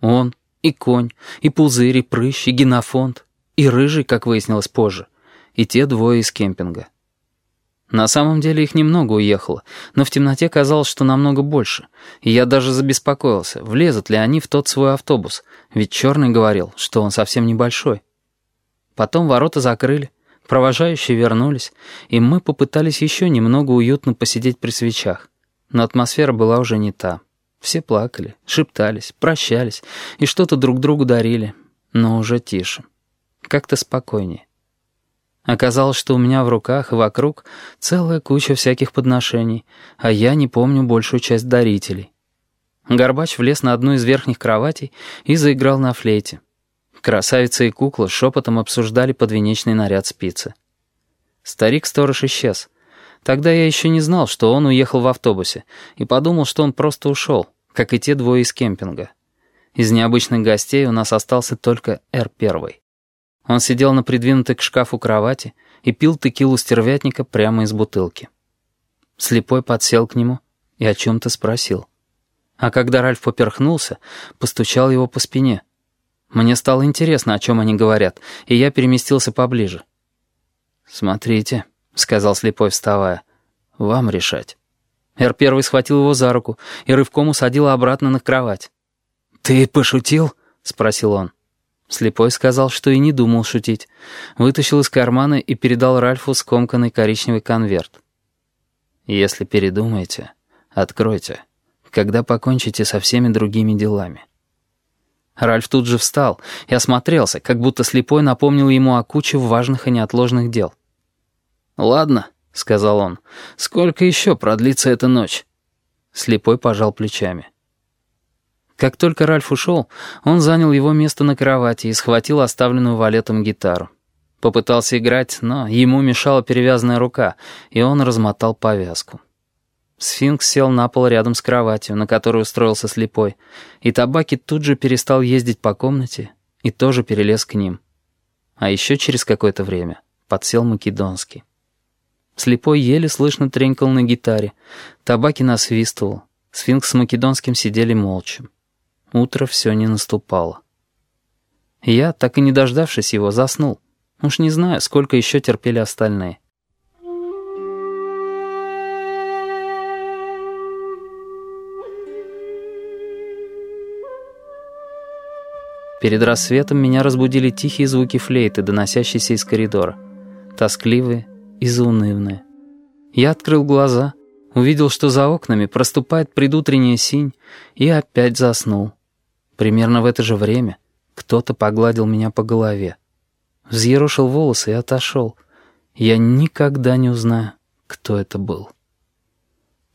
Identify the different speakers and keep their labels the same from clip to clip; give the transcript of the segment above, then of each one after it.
Speaker 1: Он, и конь, и пузырь, и прыщ, и генофонд, и рыжий, как выяснилось позже, и те двое из кемпинга. На самом деле их немного уехало, но в темноте казалось, что намного больше, и я даже забеспокоился, влезут ли они в тот свой автобус, ведь Черный говорил, что он совсем небольшой. Потом ворота закрыли, провожающие вернулись, и мы попытались еще немного уютно посидеть при свечах, но атмосфера была уже не та. Все плакали, шептались, прощались и что-то друг другу дарили, но уже тише, как-то спокойнее. Оказалось, что у меня в руках и вокруг целая куча всяких подношений, а я не помню большую часть дарителей. Горбач влез на одну из верхних кроватей и заиграл на флейте. Красавица и кукла шепотом обсуждали подвенечный наряд спицы. Старик-сторож исчез. Тогда я еще не знал, что он уехал в автобусе, и подумал, что он просто ушел, как и те двое из кемпинга. Из необычных гостей у нас остался только Р-1. Он сидел на придвинутой к шкафу кровати и пил текилу стервятника прямо из бутылки. Слепой подсел к нему и о чем-то спросил. А когда Ральф поперхнулся, постучал его по спине. Мне стало интересно, о чем они говорят, и я переместился поближе. «Смотрите», — сказал слепой, вставая, — «вам решать». Эр-первый схватил его за руку и рывком усадил обратно на кровать. «Ты пошутил?» — спросил он. Слепой сказал, что и не думал шутить. Вытащил из кармана и передал Ральфу скомканный коричневый конверт. «Если передумаете, откройте, когда покончите со всеми другими делами». Ральф тут же встал и осмотрелся, как будто слепой напомнил ему о куче важных и неотложных дел. «Ладно», — сказал он, — «сколько еще продлится эта ночь?» Слепой пожал плечами. Как только Ральф ушел, он занял его место на кровати и схватил оставленную валетом гитару. Попытался играть, но ему мешала перевязанная рука, и он размотал повязку. Сфинкс сел на пол рядом с кроватью, на которой устроился слепой, и табаки тут же перестал ездить по комнате и тоже перелез к ним. А еще через какое-то время подсел Македонский. Слепой еле слышно тренькал на гитаре, табаки насвистывал, сфинкс с Македонским сидели молча. Утро все не наступало. Я, так и не дождавшись его, заснул. Уж не знаю, сколько еще терпели остальные. Перед рассветом меня разбудили тихие звуки флейты, доносящиеся из коридора. Тоскливые и заунывные. Я открыл глаза, увидел, что за окнами проступает предутренняя синь, и опять заснул. Примерно в это же время кто-то погладил меня по голове. Взъерошил волосы и отошел. Я никогда не узнаю, кто это был.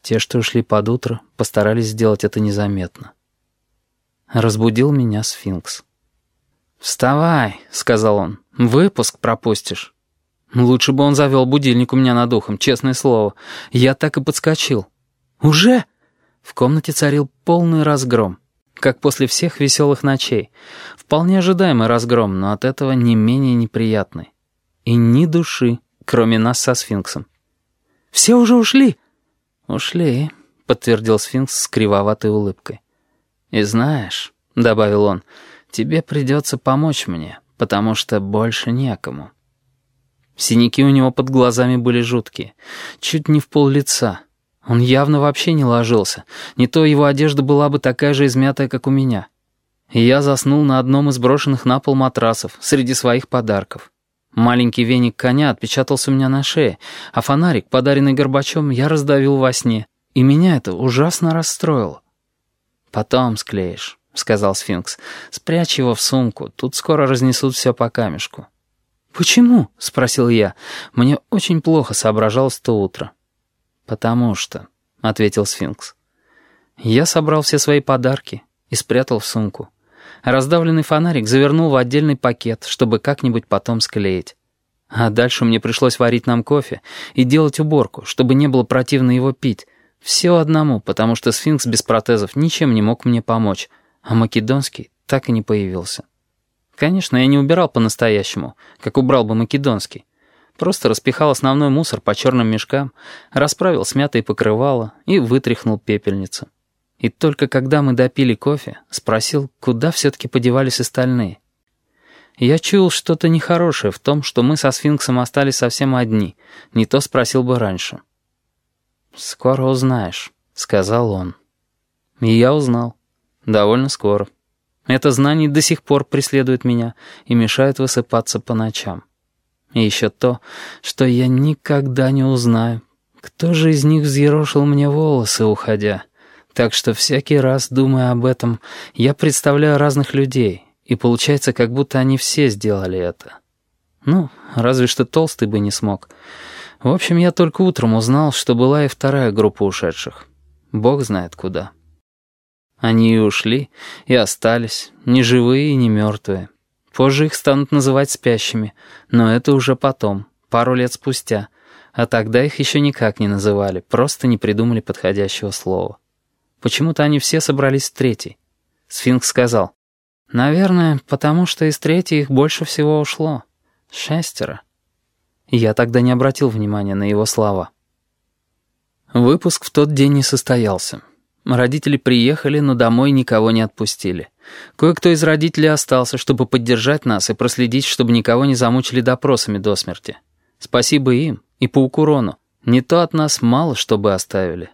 Speaker 1: Те, что ушли под утро, постарались сделать это незаметно. Разбудил меня сфинкс. «Вставай», — сказал он, — «выпуск пропустишь». Лучше бы он завел будильник у меня над ухом, честное слово. Я так и подскочил. «Уже?» В комнате царил полный разгром как после всех веселых ночей. Вполне ожидаемый разгром, но от этого не менее неприятный. И ни души, кроме нас со сфинксом. «Все уже ушли?» «Ушли», — подтвердил сфинкс с кривоватой улыбкой. «И знаешь», — добавил он, — «тебе придется помочь мне, потому что больше некому». Синяки у него под глазами были жуткие, чуть не в пол лица. Он явно вообще не ложился. Не то его одежда была бы такая же измятая, как у меня. И я заснул на одном из брошенных на пол матрасов среди своих подарков. Маленький веник коня отпечатался у меня на шее, а фонарик, подаренный Горбачом, я раздавил во сне. И меня это ужасно расстроило. «Потом склеишь», — сказал сфинкс. «Спрячь его в сумку, тут скоро разнесут все по камешку». «Почему?» — спросил я. Мне очень плохо соображалось то утро. «Потому что», — ответил сфинкс. Я собрал все свои подарки и спрятал в сумку. Раздавленный фонарик завернул в отдельный пакет, чтобы как-нибудь потом склеить. А дальше мне пришлось варить нам кофе и делать уборку, чтобы не было противно его пить. Все одному, потому что сфинкс без протезов ничем не мог мне помочь, а македонский так и не появился. Конечно, я не убирал по-настоящему, как убрал бы македонский. Просто распихал основной мусор по черным мешкам, расправил смятые покрывала и вытряхнул пепельницу. и только когда мы допили кофе, спросил, куда все-таки подевались остальные. Я чуял что-то нехорошее в том, что мы со сфинксом остались совсем одни, не то спросил бы раньше. «Скоро узнаешь», — сказал он. И я узнал. Довольно скоро. Это знание до сих пор преследует меня и мешает высыпаться по ночам. И еще то, что я никогда не узнаю, кто же из них взъерошил мне волосы, уходя. Так что всякий раз, думая об этом, я представляю разных людей, и получается, как будто они все сделали это. Ну, разве что толстый бы не смог. В общем, я только утром узнал, что была и вторая группа ушедших. Бог знает куда. Они и ушли, и остались, ни живые и ни мертвые. Позже их станут называть спящими, но это уже потом, пару лет спустя. А тогда их еще никак не называли, просто не придумали подходящего слова. Почему-то они все собрались в третий. Сфинкс сказал, «Наверное, потому что из третьей их больше всего ушло. Шестеро». Я тогда не обратил внимания на его слова. Выпуск в тот день не состоялся. Родители приехали, но домой никого не отпустили. Кое-кто из родителей остался, чтобы поддержать нас и проследить, чтобы никого не замучили допросами до смерти. Спасибо им и пауку Рону. Не то от нас мало что бы оставили.